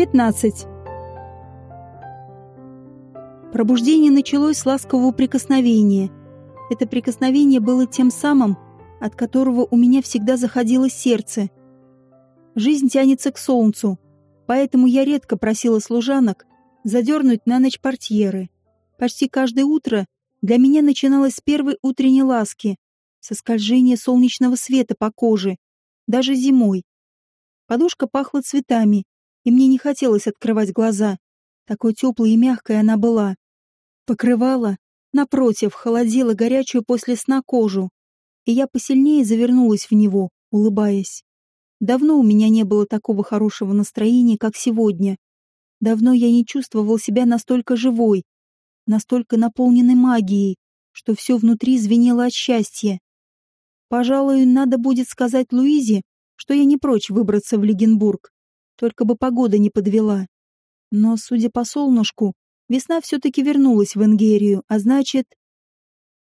15. Пробуждение началось с ласкового прикосновения. Это прикосновение было тем самым, от которого у меня всегда заходило сердце. Жизнь тянется к солнцу, поэтому я редко просила служанок задернуть на ночь портьеры. Почти каждое утро для меня начиналось с первой утренней ласки, со скольжения солнечного света по коже, даже зимой. Подушка пахла цветами, и мне не хотелось открывать глаза. Такой теплой и мягкой она была. Покрывала, напротив, холодила горячую после сна кожу, и я посильнее завернулась в него, улыбаясь. Давно у меня не было такого хорошего настроения, как сегодня. Давно я не чувствовал себя настолько живой, настолько наполненной магией, что все внутри звенело от счастья. Пожалуй, надо будет сказать Луизе, что я не прочь выбраться в Легенбург, только бы погода не подвела. Но, судя по солнышку, весна все-таки вернулась в Энгерию, а значит...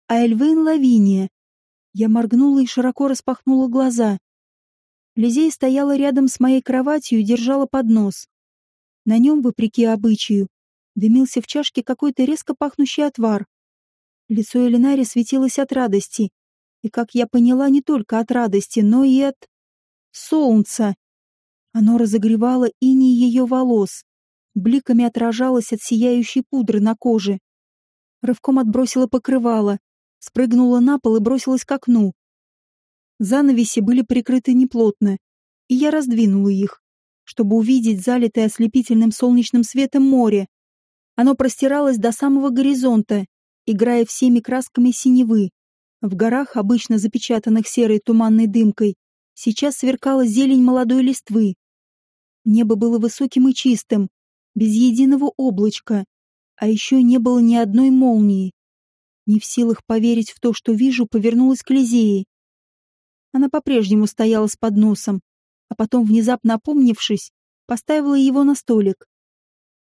А Лавиния. Я моргнула и широко распахнула глаза. Лизей стояла рядом с моей кроватью и держала поднос. На нем, вопреки обычаю, дымился в чашке какой-то резко пахнущий отвар. Лицо Элинари светилось от радости, и, как я поняла, не только от радости, но и от... солнца. Оно разогревало иней ее волос, бликами отражалось от сияющей пудры на коже. Рывком отбросила покрывало, спрыгнула на пол и бросилась к окну. Занавеси были прикрыты неплотно, и я раздвинула их, чтобы увидеть залитое ослепительным солнечным светом море. Оно простиралось до самого горизонта, играя всеми красками синевы. В горах, обычно запечатанных серой туманной дымкой, сейчас сверкала зелень молодой листвы. Небо было высоким и чистым, без единого облачка, а еще не было ни одной молнии. Не в силах поверить в то, что вижу, повернулась к Лизее. Она по-прежнему стояла с подносом, а потом, внезапно опомнившись, поставила его на столик.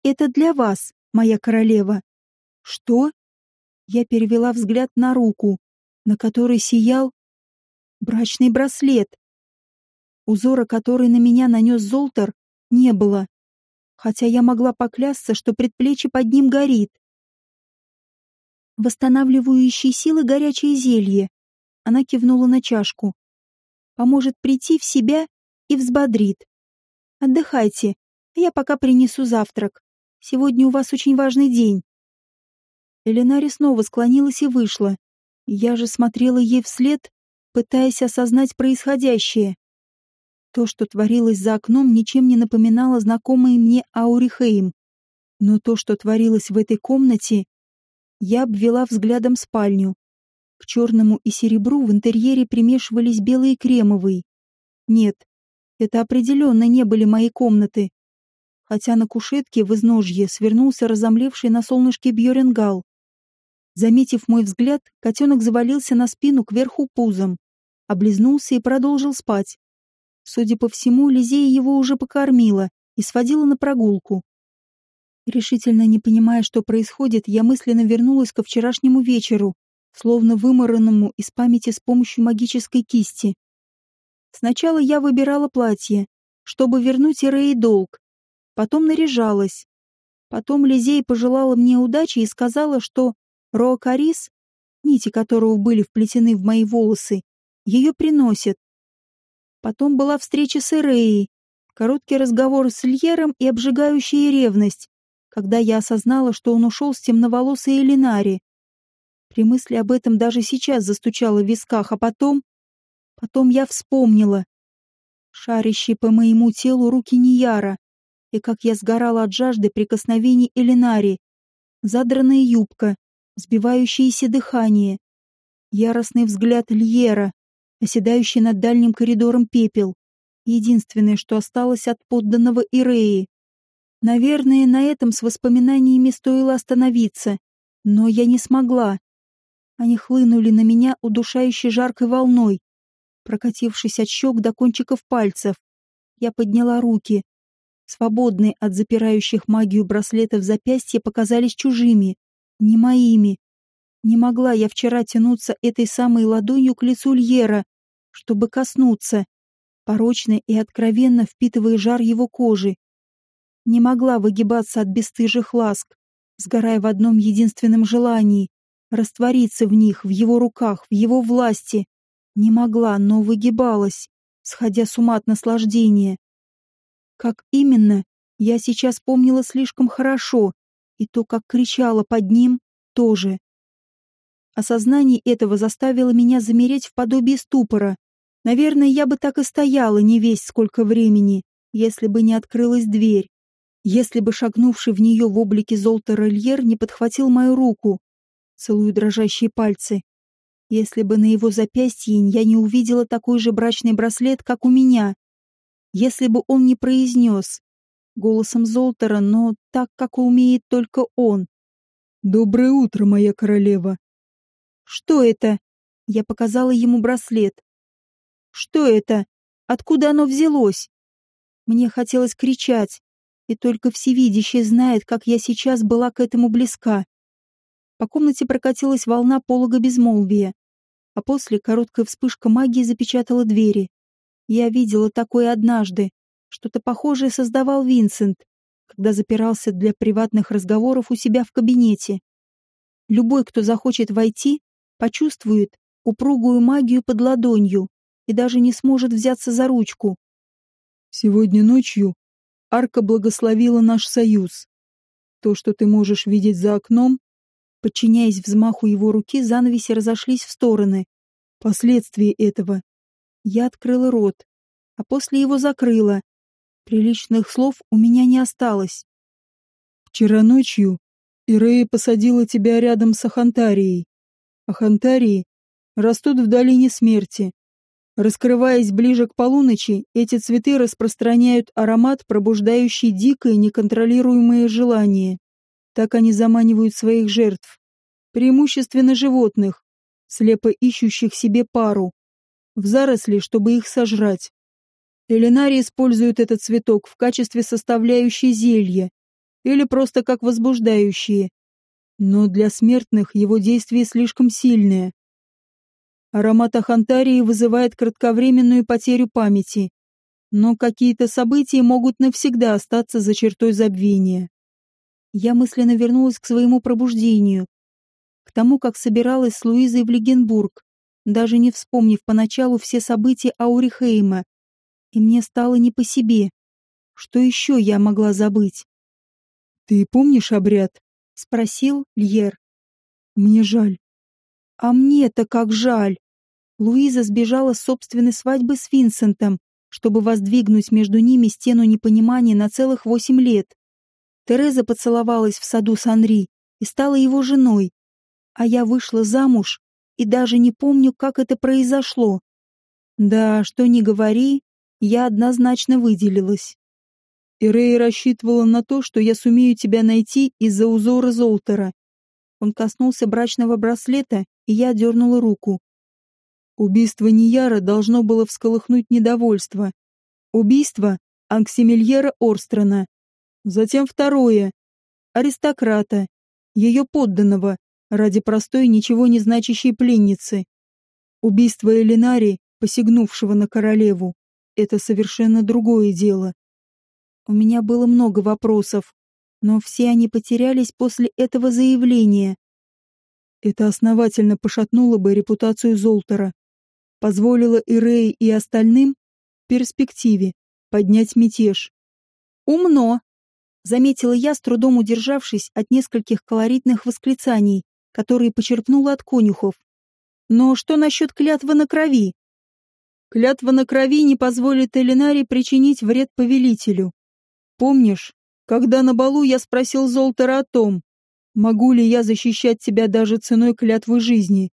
«Это для вас, моя королева». «Что?» Я перевела взгляд на руку, на которой сиял брачный браслет. Узора, который на меня нанес Золтер, не было, хотя я могла поклясться, что предплечье под ним горит. Восстанавливающие силы горячее зелье. Она кивнула на чашку. Поможет прийти в себя и взбодрит. Отдыхайте, я пока принесу завтрак. Сегодня у вас очень важный день. Эленари снова склонилась и вышла, я же смотрела ей вслед, пытаясь осознать происходящее. То, что творилось за окном, ничем не напоминало знакомый мне Аурихейм. Но то, что творилось в этой комнате, я обвела взглядом спальню. К черному и серебру в интерьере примешивались белые и кремовые. Нет, это определенно не были мои комнаты. Хотя на кушетке в изножье свернулся разомлевший на солнышке Бьоренгал. Заметив мой взгляд, котенок завалился на спину кверху пузом, облизнулся и продолжил спать. Судя по всему, Лизея его уже покормила и сводила на прогулку. Решительно не понимая, что происходит, я мысленно вернулась ко вчерашнему вечеру, словно выморанному из памяти с помощью магической кисти. Сначала я выбирала платье, чтобы вернуть Ирей долг, потом наряжалась. Потом Лизея пожелала мне удачи и сказала, что Роакарис, нити которого были вплетены в мои волосы, ее приносят. Потом была встреча с Эреей, короткий разговор с Льером и обжигающая ревность, когда я осознала, что он ушел с темноволосой Элинари. При мысли об этом даже сейчас застучало в висках, а потом... Потом я вспомнила. Шарящие по моему телу руки Нияра, и как я сгорала от жажды прикосновений Элинари. Задранная юбка, сбивающееся дыхание, яростный взгляд Льера, оседающий над дальним коридором пепел. Единственное, что осталось от подданного Иреи. Наверное, на этом с воспоминаниями стоило остановиться, но я не смогла. Они хлынули на меня удушающей жаркой волной, прокатившись от щек до кончиков пальцев. Я подняла руки. Свободные от запирающих магию браслетов запястья показались чужими не моими. Не могла я вчера тянуться этой самой ладонью к лицу Льера, чтобы коснуться, порочно и откровенно впитывая жар его кожи. Не могла выгибаться от бесстыжих ласк, сгорая в одном единственном желании — раствориться в них, в его руках, в его власти. Не могла, но выгибалась, сходя с ума от наслаждения. Как именно, я сейчас помнила слишком хорошо, и то, как кричала под ним, тоже. Осознание этого заставило меня замереть в подобии ступора. Наверное, я бы так и стояла не весь сколько времени, если бы не открылась дверь. Если бы шагнувший в нее в облике золота рельер не подхватил мою руку, целую дрожащие пальцы. Если бы на его запястье я не увидела такой же брачный браслет, как у меня. Если бы он не произнес голосом Золтера, но так, как умеет только он. «Доброе утро, моя королева!» «Что это?» Я показала ему браслет. «Что это? Откуда оно взялось?» Мне хотелось кричать, и только всевидящий знает, как я сейчас была к этому близка. По комнате прокатилась волна полога безмолвия, а после короткая вспышка магии запечатала двери. Я видела такое однажды. Что-то похожее создавал Винсент, когда запирался для приватных разговоров у себя в кабинете. Любой, кто захочет войти, почувствует упругую магию под ладонью и даже не сможет взяться за ручку. Сегодня ночью Арка благословила наш союз. То, что ты можешь видеть за окном, подчиняясь взмаху его руки, занавеси разошлись в стороны. Последствия этого. Я открыла рот, а после его закрыла. Приличных слов у меня не осталось. Вчера ночью Ирея посадила тебя рядом с Ахантарией. Ахантарии растут в долине смерти, Раскрываясь ближе к полуночи, эти цветы распространяют аромат, пробуждающий дикое, неконтролируемое желание. Так они заманивают своих жертв, преимущественно животных, слепо ищущих себе пару, в заросли, чтобы их сожрать. Элинари используют этот цветок в качестве составляющей зелья или просто как возбуждающие. Но для смертных его действие слишком сильное. Аромат ахантарии вызывает кратковременную потерю памяти, но какие-то события могут навсегда остаться за чертой забвения. Я мысленно вернулась к своему пробуждению, к тому, как собиралась с Луизой в Легенбург, даже не вспомнив поначалу все события Аурихейма, и мне стало не по себе. Что еще я могла забыть? «Ты помнишь обряд?» — спросил Льер. «Мне жаль. А мне-то как жаль. Луиза сбежала с собственной свадьбы с Винсентом, чтобы воздвигнуть между ними стену непонимания на целых восемь лет. Тереза поцеловалась в саду с Анри и стала его женой, а я вышла замуж и даже не помню, как это произошло. Да, что ни говори, я однозначно выделилась. Ирей рассчитывала на то, что я сумею тебя найти из-за узора Золтера. Он коснулся брачного браслета, и я дернула руку. Убийство Нияра должно было всколыхнуть недовольство. Убийство Анксимильера Орстрона. Затем второе. Аристократа, ее подданного, ради простой, ничего не значащей пленницы. Убийство Элинари, посягнувшего на королеву, это совершенно другое дело. У меня было много вопросов, но все они потерялись после этого заявления. Это основательно пошатнуло бы репутацию Золтера, позволило Ирее и остальным в перспективе поднять мятеж. «Умно!» — заметила я, с трудом удержавшись от нескольких колоритных восклицаний, которые почерпнула от конюхов. «Но что насчет клятвы на крови?» «Клятва на крови не позволит Элинаре причинить вред повелителю. Помнишь, когда на балу я спросил Золтера о том, могу ли я защищать тебя даже ценой клятвы жизни?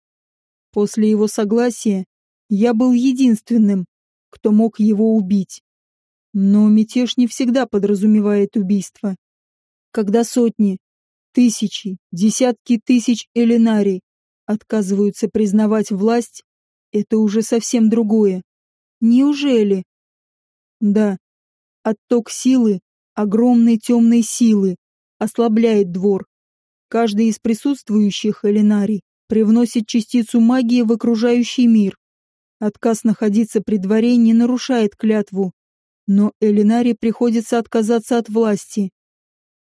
После его согласия я был единственным, кто мог его убить. Но мятеж не всегда подразумевает убийство. Когда сотни, тысячи, десятки тысяч элинарий отказываются признавать власть, это уже совсем другое. Неужели? Да. Отток силы, огромной темной силы, ослабляет двор. Каждый из присутствующих элинарий привносит частицу магии в окружающий мир. Отказ находиться при дворе не нарушает клятву, Но Элинаре приходится отказаться от власти,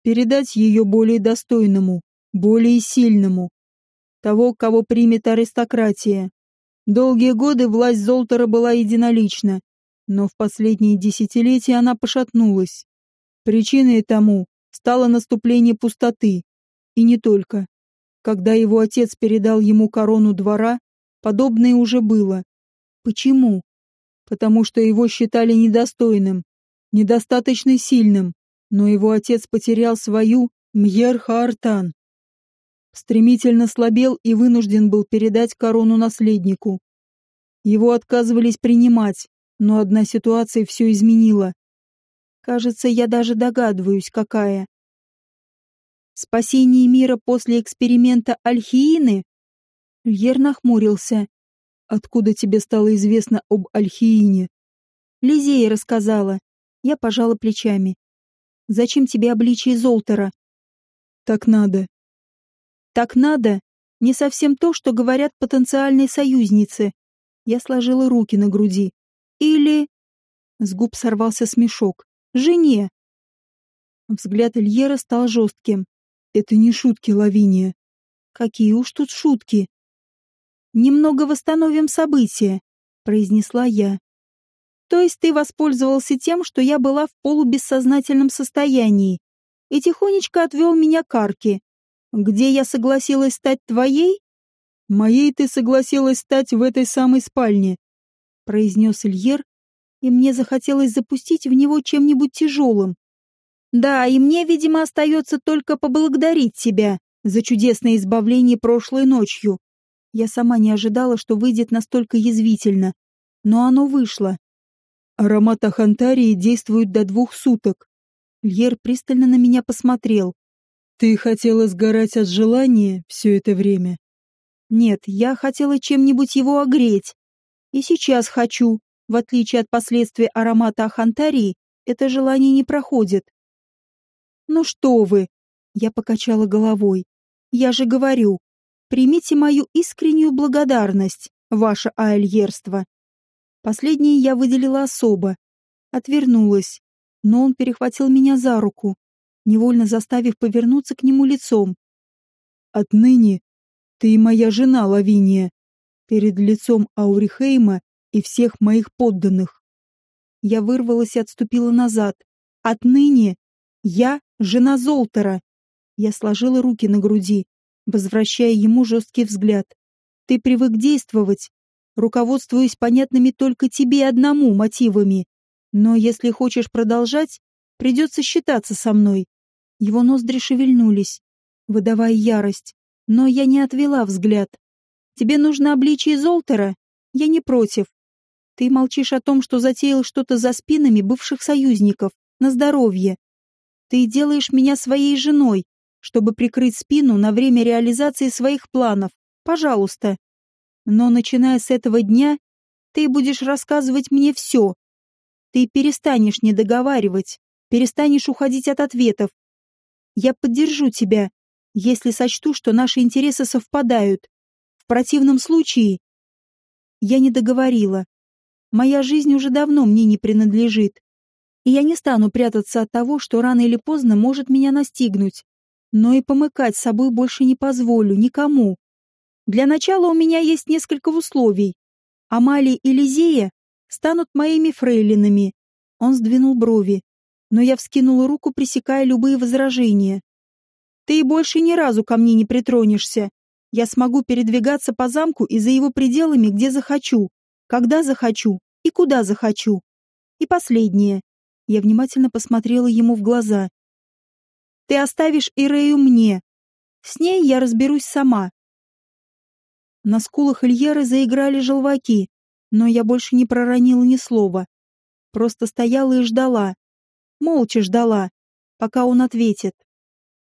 передать ее более достойному, более сильному, того, кого примет аристократия. Долгие годы власть Золтера была единолична, но в последние десятилетия она пошатнулась. Причиной тому стало наступление пустоты, и не только. Когда его отец передал ему корону двора, подобное уже было. Почему? Потому что его считали недостойным, недостаточно сильным, но его отец потерял свою Мьер-Хаартан. Стремительно слабел и вынужден был передать корону наследнику. Его отказывались принимать, но одна ситуация все изменила. Кажется, я даже догадываюсь, какая. Спасение мира после эксперимента Альхиины? Льер нахмурился. Откуда тебе стало известно об Альхиине? Лизея рассказала. Я пожала плечами. Зачем тебе обличие Золтера? Так надо. Так надо? Не совсем то, что говорят потенциальные союзницы. Я сложила руки на груди. Или... С губ сорвался смешок. Жене. Взгляд Ильера стал жестким. Это не шутки, Лавиния. Какие уж тут шутки. Немного восстановим события, произнесла я. То есть ты воспользовался тем, что я была в полубессознательном состоянии, и тихонечко отвел меня к арке, где я согласилась стать твоей? Моей ты согласилась стать в этой самой спальне, произнес Ильер, и мне захотелось запустить в него чем-нибудь тяжелым. Да, и мне, видимо, остается только поблагодарить тебя за чудесное избавление прошлой ночью. Я сама не ожидала, что выйдет настолько язвительно, но оно вышло. Аромат Ахантарии действует до двух суток. Льер пристально на меня посмотрел. Ты хотела сгорать от желания все это время? Нет, я хотела чем-нибудь его огреть. И сейчас хочу, в отличие от последствий аромата Ахантарии, это желание не проходит. «Ну что вы!» — я покачала головой. «Я же говорю, примите мою искреннюю благодарность, ваше аэльерство». Последнее я выделила особо. Отвернулась, но он перехватил меня за руку, невольно заставив повернуться к нему лицом. «Отныне ты моя жена, Лавиния, перед лицом Аурихейма и всех моих подданных». Я вырвалась и отступила назад. «Отныне я жена Золтера. Я сложила руки на груди, возвращая ему жесткий взгляд. Ты привык действовать, руководствуясь понятными только тебе одному мотивами. Но если хочешь продолжать, придется считаться со мной. Его ноздри шевельнулись, выдавая ярость, но я не отвела взгляд. Тебе нужно обличие Золтера? Я не против. Ты молчишь о том, что затеял что-то за спинами бывших союзников, на здоровье. Ты делаешь меня своей женой, чтобы прикрыть спину на время реализации своих планов. Пожалуйста. Но начиная с этого дня, ты будешь рассказывать мне все. Ты перестанешь не договаривать, перестанешь уходить от ответов. Я поддержу тебя, если сочту, что наши интересы совпадают. В противном случае... Я не договорила. Моя жизнь уже давно мне не принадлежит и я не стану прятаться от того, что рано или поздно может меня настигнуть. Но и помыкать собой больше не позволю никому. Для начала у меня есть несколько условий. Амалия и Лизея станут моими фрейлинами. Он сдвинул брови, но я вскинула руку, пресекая любые возражения. Ты больше ни разу ко мне не притронешься. Я смогу передвигаться по замку и за его пределами, где захочу, когда захочу и куда захочу. И последнее. Я внимательно посмотрела ему в глаза. «Ты оставишь Ирею мне. С ней я разберусь сама». На скулах Ильеры заиграли желваки, но я больше не проронила ни слова. Просто стояла и ждала. Молча ждала, пока он ответит.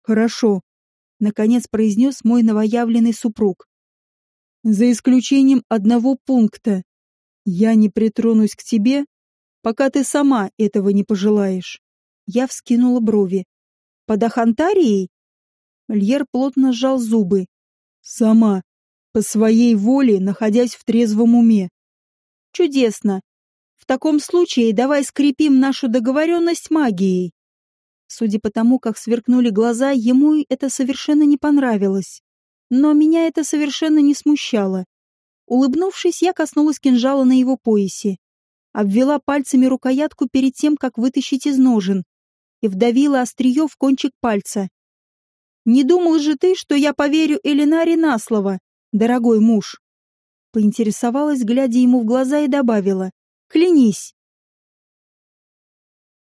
«Хорошо», — наконец произнес мой новоявленный супруг. «За исключением одного пункта. Я не притронусь к тебе пока ты сама этого не пожелаешь. Я вскинула брови. Под Ахантарией? Льер плотно сжал зубы. Сама, по своей воле, находясь в трезвом уме. Чудесно. В таком случае давай скрепим нашу договоренность магией. Судя по тому, как сверкнули глаза, ему это совершенно не понравилось. Но меня это совершенно не смущало. Улыбнувшись, я коснулась кинжала на его поясе, обвела пальцами рукоятку перед тем, как вытащить из ножен, и вдавила острие в кончик пальца. «Не думал же ты, что я поверю Элинаре на слово, дорогой муж?» Поинтересовалась, глядя ему в глаза, и добавила. «Клянись!»